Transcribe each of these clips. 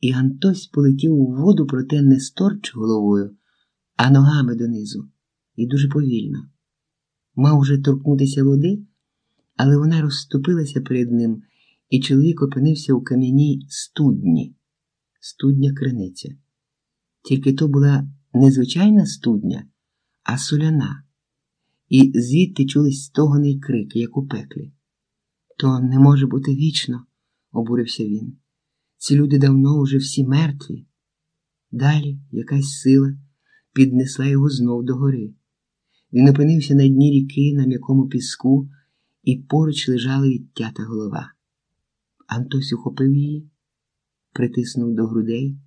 і Антось полетів у воду, проте не сторч головою, а ногами донизу, і дуже повільно. Мав уже торкнутися води, але вона розступилася перед ним, і чоловік опинився у кам'яній студні, студня криниця. Тільки то була не звичайна студня, а соляна, і звідти чулись стогони й крики, як у пеклі. То не може бути вічно, обурився він. Ці люди давно уже всі мертві. Далі якась сила піднесла його знов до гори. Він опинився на дні ріки, на м'якому піску, і поруч лежала відтята голова. Антось ухопив її, притиснув до грудей,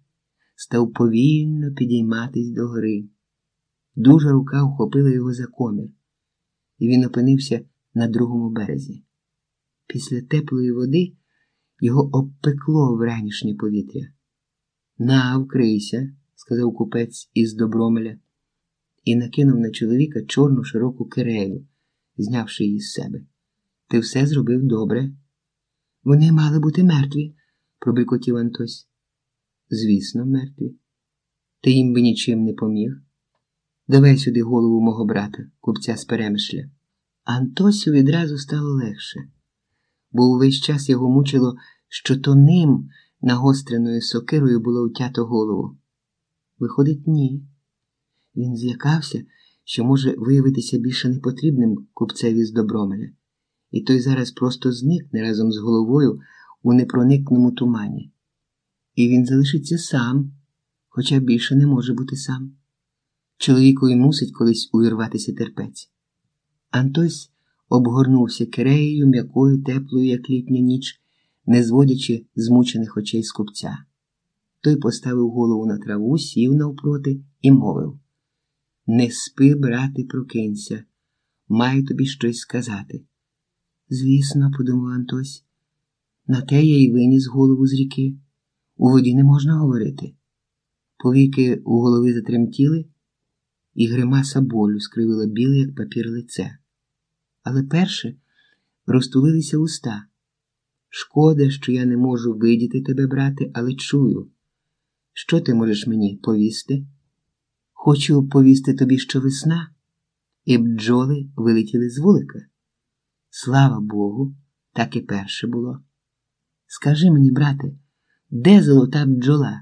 став повільно підійматись до гори. Дужа рука ухопила його за комір, і він опинився на другому березі. Після теплої води його обпекло вранішнє повітря. На, вкрийся, сказав купець із добромеля, і накинув на чоловіка чорну широку кирею, знявши її з себе. Ти все зробив добре. Вони мали бути мертві, пробикотів Антось. Звісно, мертві. Ти їм би нічим не поміг. Давай сюди голову мого брата, купця з перемишля. Антосю відразу стало легше, бо увесь час його мучило, що то ним нагостреною сокирою було утято голову. Виходить, ні. Він злякався, що може виявитися більше непотрібним купцеві з добромеля, і той зараз просто зникне разом з головою у непроникному тумані. І він залишиться сам, хоча більше не може бути сам. Чоловікові мусить колись увірватися терпець. Антось обгорнувся киреєю м'якою, теплою, як літня ніч, не зводячи змучених очей з купця. Той поставив голову на траву, сів навпроти і мовив Не спи, брате, прокинься, маю тобі щось сказати. Звісно, подумав Антось, на те я й виніс голову з ріки. У воді не можна говорити. Повіки у голови затремтіли, і гримаса болю скривила біле, як папір лице. Але перше розтулилися уста. Шкода, що я не можу видіти тебе, брате, але чую. Що ти можеш мені повісти? Хочу повісти тобі, що весна, і бджоли вилетіли з вулика. Слава Богу, так і перше було. Скажи мені, брате, де золота бджола?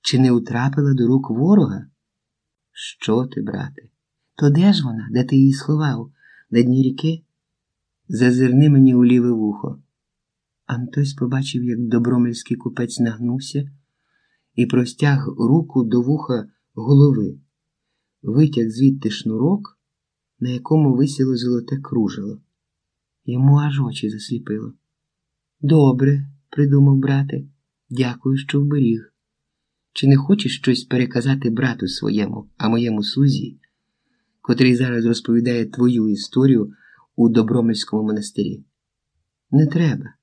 Чи не утрапила до рук ворога? Що ти, брате? То де ж вона, де ти її сховав? На дні ріки? Зазирни мені у ліве вухо. Антось побачив, як добромельський купець нагнувся і простяг руку до вуха голови, витяг звідти шнурок, на якому висіло золоте кружело. Йому аж очі засліпило. Добре, придумав брате, дякую, що вберіг. Чи не хочеш щось переказати брату своєму, а моєму сузі, котрий зараз розповідає твою історію у Добромельському монастирі? Не треба.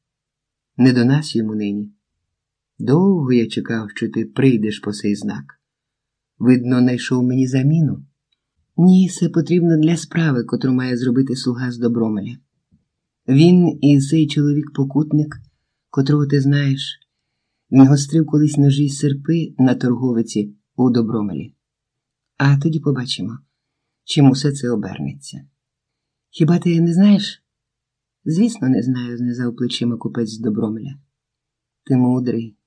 Не до нас йому нині. Довго я чекав, що ти прийдеш по сей знак. Видно, знайшов мені заміну. Ні, це потрібно для справи, котру має зробити слуга з Добромеля. Він і цей чоловік-покутник, котрого ти знаєш, він гострив колись ножі й серпи на торговиці у Добромелі. А тоді побачимо, чим усе це обернеться. Хіба ти не знаєш? Звісно, не знаю, знизав плечима купець з Добромеля. Ти мудрий.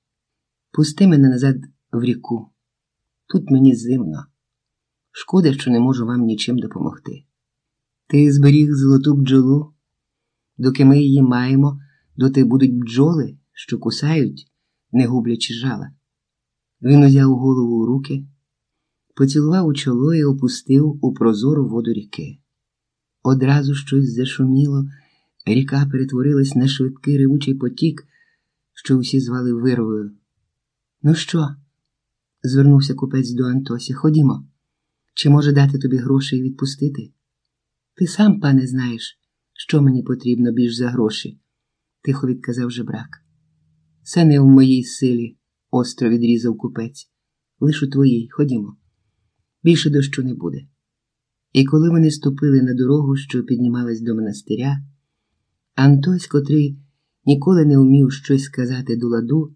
Пусти мене назад в ріку. Тут мені зимно. Шкода, що не можу вам нічим допомогти. Ти зберіг золоту бджолу, доки ми її маємо, доти будуть бджоли, що кусають, не гублячи жала. Він узяв голову у руки, поцілував у чоло і опустив у прозору воду ріки. Одразу щось зашуміло, ріка перетворилась на швидкий ревучий потік, що усі звали вирвою. Ну що? звернувся купець до Антося. Ходімо. Чи може дати тобі гроші і відпустити? Ти сам, пане, знаєш, що мені потрібно більш за гроші, тихо відказав жебрак. Це не в моїй силі, остро відрізав купець. Лиш у твоїй, ходімо. Більше дощу не буде. І коли вони ступили на дорогу, що піднімалась до монастиря, Антось, котрий ніколи не вмів щось сказати до ладу,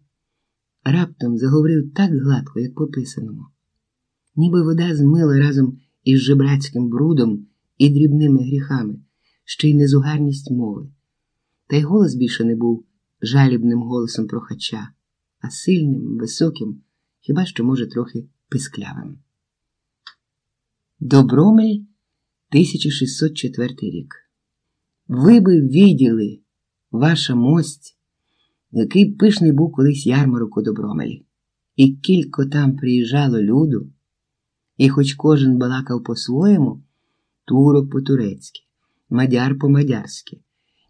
раптом заговорив так гладко, як по писаному. Ніби вода змила разом із жебрацьким брудом і дрібними гріхами, ще й незугарність мови. Та й голос більше не був жалібним голосом прохача, а сильним, високим, хіба що, може, трохи писклявим. Добромель, 1604 рік. Ви би відділи, ваша мость, який пишний був колись ярмарок у Добромелі, і кілько там приїжджало люду, і хоч кожен балакав по-своєму, турок по-турецьки, мадяр по-мадярськи,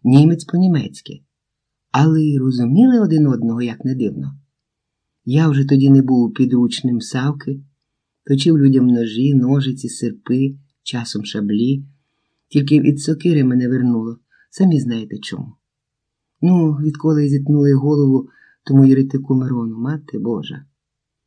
німець по-німецьки, але й розуміли один одного, як не дивно. Я вже тоді не був підручним савки, точив людям ножі, ножиці, серпи, часом шаблі, тільки від сокири мене вернуло, самі знаєте чому. Ну, відколи зіткнули голову тому єретику Мирону, мати Божа.